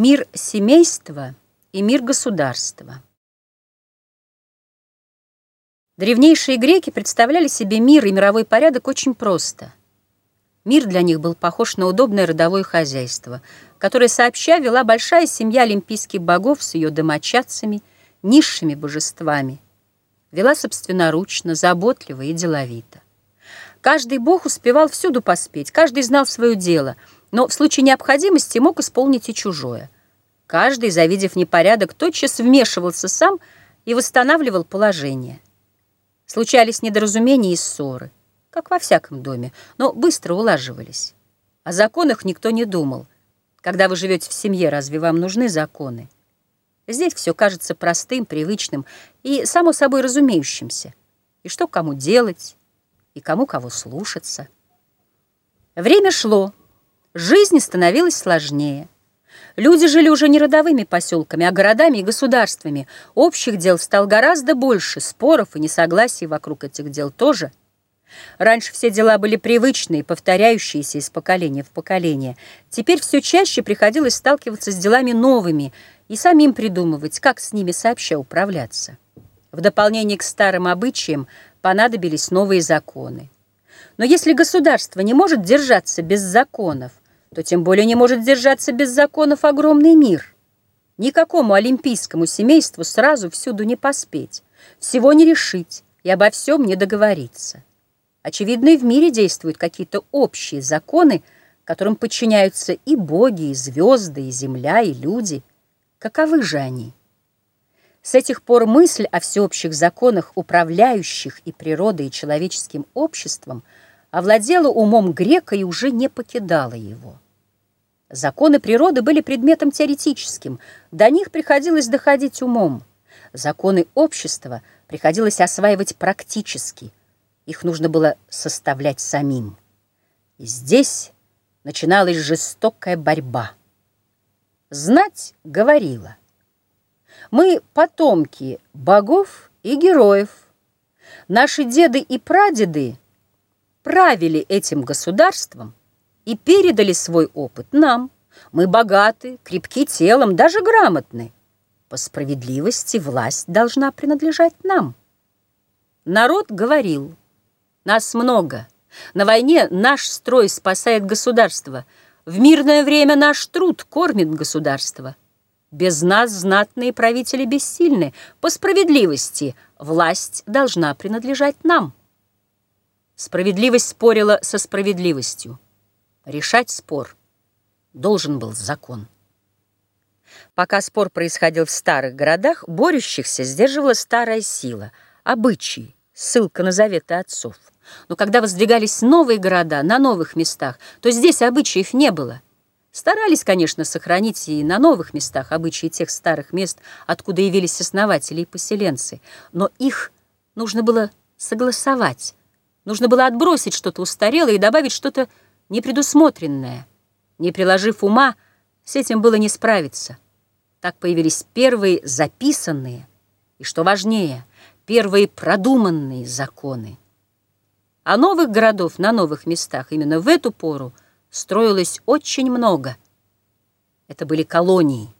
Мир семейства и мир государства. Древнейшие греки представляли себе мир и мировой порядок очень просто. Мир для них был похож на удобное родовое хозяйство, которое сообща вела большая семья олимпийских богов с ее домочадцами, низшими божествами. Вела собственноручно, заботливо и деловито. Каждый бог успевал всюду поспеть, каждый знал свое дело — но в случае необходимости мог исполнить и чужое. Каждый, завидев непорядок, тотчас вмешивался сам и восстанавливал положение. Случались недоразумения и ссоры, как во всяком доме, но быстро улаживались. О законах никто не думал. Когда вы живете в семье, разве вам нужны законы? Здесь все кажется простым, привычным и, само собой, разумеющимся. И что кому делать, и кому кого слушаться. Время шло. Жизнь становилась сложнее. Люди жили уже не родовыми поселками, а городами и государствами. Общих дел стало гораздо больше, споров и несогласий вокруг этих дел тоже. Раньше все дела были привычные, повторяющиеся из поколения в поколение. Теперь все чаще приходилось сталкиваться с делами новыми и самим придумывать, как с ними сообща управляться. В дополнение к старым обычаям понадобились новые законы. Но если государство не может держаться без законов, то тем более не может держаться без законов огромный мир. Никакому олимпийскому семейству сразу всюду не поспеть, всего не решить и обо всем не договориться. Очевидно, и в мире действуют какие-то общие законы, которым подчиняются и боги, и звезды, и земля, и люди. Каковы же они? С этих пор мысль о всеобщих законах, управляющих и природой, и человеческим обществом – овладела умом грека и уже не покидала его. Законы природы были предметом теоретическим, до них приходилось доходить умом. Законы общества приходилось осваивать практически, их нужно было составлять самим. И здесь начиналась жестокая борьба. Знать говорила. Мы потомки богов и героев. Наши деды и прадеды — правили этим государством и передали свой опыт нам. Мы богаты, крепки телом, даже грамотны. По справедливости власть должна принадлежать нам. Народ говорил, нас много, на войне наш строй спасает государство, в мирное время наш труд кормит государство. Без нас знатные правители бессильны, по справедливости власть должна принадлежать нам. Справедливость спорила со справедливостью. Решать спор должен был закон. Пока спор происходил в старых городах, борющихся сдерживала старая сила, обычаи, ссылка на заветы отцов. Но когда воздвигались новые города на новых местах, то здесь обычаев не было. Старались, конечно, сохранить и на новых местах обычаи тех старых мест, откуда явились основатели и поселенцы, но их нужно было согласовать, Нужно было отбросить что-то устарелое и добавить что-то непредусмотренное. Не приложив ума, с этим было не справиться. Так появились первые записанные и, что важнее, первые продуманные законы. А новых городов на новых местах именно в эту пору строилось очень много. Это были колонии.